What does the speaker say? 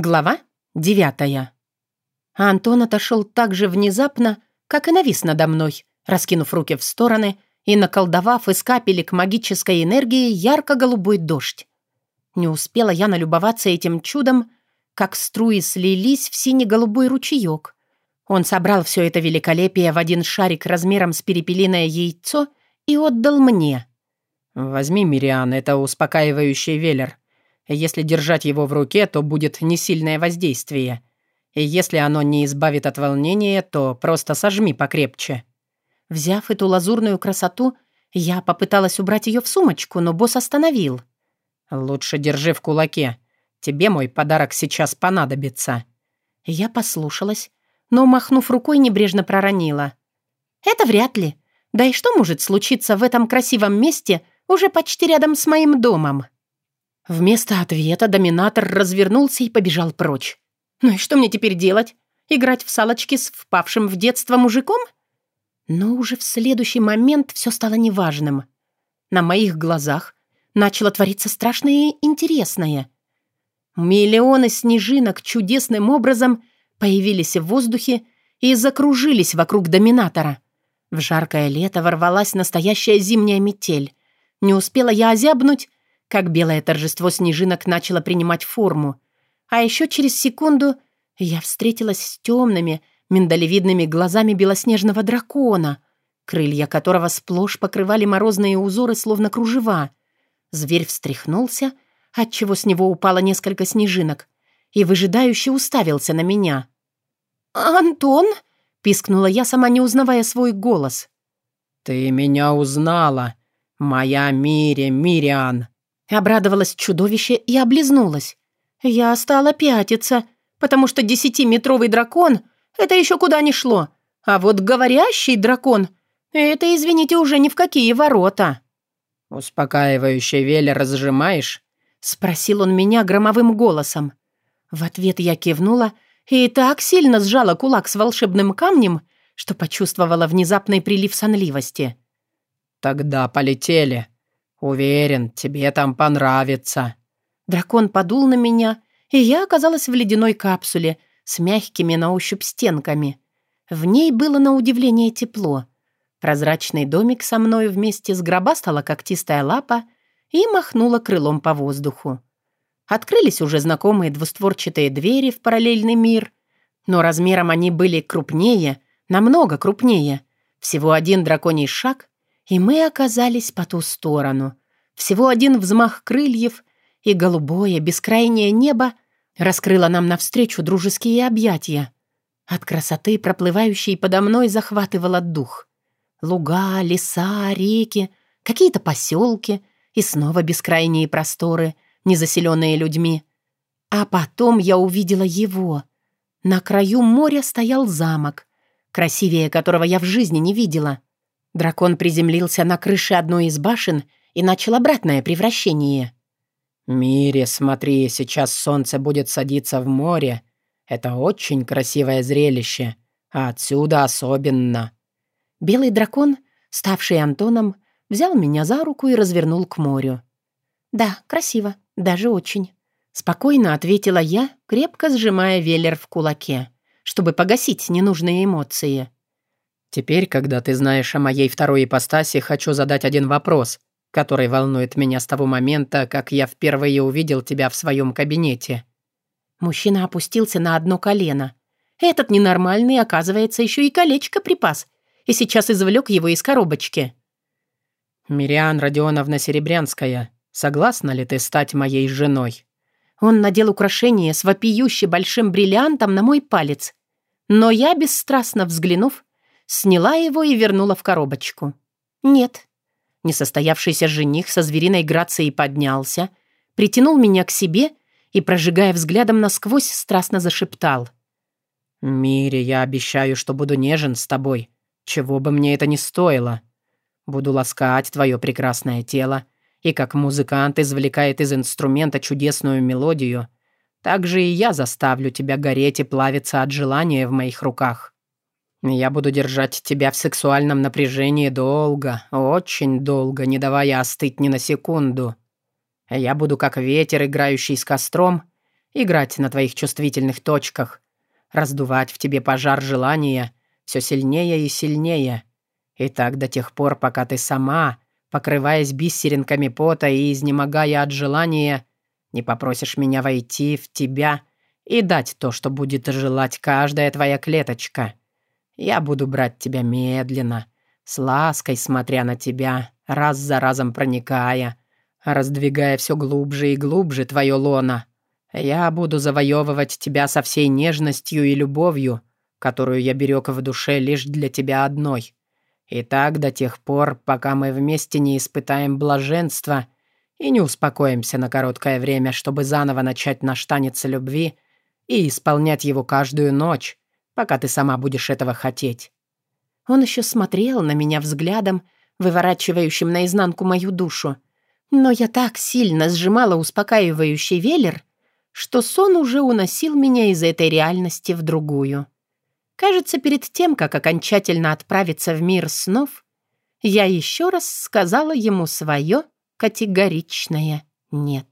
Глава девятая. Антон отошел так же внезапно, как и навис надо мной, раскинув руки в стороны и наколдовав из капелек магической энергии ярко-голубой дождь. Не успела я налюбоваться этим чудом, как струи слились в сине-голубой ручеек. Он собрал все это великолепие в один шарик размером с перепелиное яйцо и отдал мне. «Возьми, Мириан, это успокаивающий велер. Если держать его в руке, то будет несильное воздействие. И если оно не избавит от волнения, то просто сожми покрепче». Взяв эту лазурную красоту, я попыталась убрать ее в сумочку, но босс остановил. «Лучше держи в кулаке. Тебе мой подарок сейчас понадобится». Я послушалась, но, махнув рукой, небрежно проронила. «Это вряд ли. Да и что может случиться в этом красивом месте уже почти рядом с моим домом?» Вместо ответа доминатор развернулся и побежал прочь. «Ну и что мне теперь делать? Играть в салочки с впавшим в детство мужиком?» Но уже в следующий момент все стало неважным. На моих глазах начало твориться страшное и интересное. Миллионы снежинок чудесным образом появились в воздухе и закружились вокруг доминатора. В жаркое лето ворвалась настоящая зимняя метель. Не успела я озябнуть, как белое торжество снежинок начало принимать форму. А еще через секунду я встретилась с темными, миндалевидными глазами белоснежного дракона, крылья которого сплошь покрывали морозные узоры, словно кружева. Зверь встряхнулся, отчего с него упало несколько снежинок, и выжидающе уставился на меня. «Антон?» — пискнула я, сама не узнавая свой голос. «Ты меня узнала, моя Мири, Мириан!» Обрадовалось чудовище и облизнулось. Я стала пятиться, потому что десятиметровый дракон — это еще куда ни шло. А вот говорящий дракон — это, извините, уже ни в какие ворота. «Успокаивающий веля разжимаешь?» — спросил он меня громовым голосом. В ответ я кивнула и так сильно сжала кулак с волшебным камнем, что почувствовала внезапный прилив сонливости. «Тогда полетели», «Уверен, тебе там понравится». Дракон подул на меня, и я оказалась в ледяной капсуле с мягкими на ощупь стенками. В ней было на удивление тепло. Прозрачный домик со мной вместе с гроба стала когтистая лапа и махнула крылом по воздуху. Открылись уже знакомые двустворчатые двери в параллельный мир, но размером они были крупнее, намного крупнее. Всего один драконий шаг, и мы оказались по ту сторону. Всего один взмах крыльев, и голубое, бескрайнее небо раскрыло нам навстречу дружеские объятия. От красоты, проплывающей подо мной, захватывало дух. Луга, леса, реки, какие-то поселки и снова бескрайние просторы, незаселенные людьми. А потом я увидела его. На краю моря стоял замок, красивее которого я в жизни не видела — Дракон приземлился на крыше одной из башен и начал обратное превращение. «Мире, смотри, сейчас солнце будет садиться в море. Это очень красивое зрелище, а отсюда особенно». Белый дракон, ставший Антоном, взял меня за руку и развернул к морю. «Да, красиво, даже очень», — спокойно ответила я, крепко сжимая веллер в кулаке, чтобы погасить ненужные эмоции. Теперь, когда ты знаешь о моей второй ипостаси, хочу задать один вопрос, который волнует меня с того момента, как я впервые увидел тебя в своем кабинете». Мужчина опустился на одно колено. Этот ненормальный, оказывается, еще и колечко припас, и сейчас извлек его из коробочки. «Мириан Родионовна Серебрянская, согласна ли ты стать моей женой?» Он надел украшение с вопиюще большим бриллиантом на мой палец. Но я, бесстрастно взглянув, сняла его и вернула в коробочку. «Нет». Несостоявшийся жених со звериной грацией поднялся, притянул меня к себе и, прожигая взглядом насквозь, страстно зашептал. «Мире, я обещаю, что буду нежен с тобой, чего бы мне это ни стоило. Буду ласкать твое прекрасное тело, и как музыкант извлекает из инструмента чудесную мелодию, так же и я заставлю тебя гореть и плавиться от желания в моих руках. Я буду держать тебя в сексуальном напряжении долго, очень долго, не давая остыть ни на секунду. Я буду как ветер, играющий с костром, играть на твоих чувствительных точках, раздувать в тебе пожар желания все сильнее и сильнее. И так до тех пор, пока ты сама, покрываясь бисеринками пота и изнемогая от желания, не попросишь меня войти в тебя и дать то, что будет желать каждая твоя клеточка. Я буду брать тебя медленно, с лаской смотря на тебя, раз за разом проникая, раздвигая все глубже и глубже твое лоно. Я буду завоевывать тебя со всей нежностью и любовью, которую я берег в душе лишь для тебя одной. И так до тех пор, пока мы вместе не испытаем блаженства и не успокоимся на короткое время, чтобы заново начать наш танец любви и исполнять его каждую ночь, пока ты сама будешь этого хотеть». Он еще смотрел на меня взглядом, выворачивающим наизнанку мою душу. Но я так сильно сжимала успокаивающий велер, что сон уже уносил меня из этой реальности в другую. Кажется, перед тем, как окончательно отправиться в мир снов, я еще раз сказала ему свое категоричное «нет».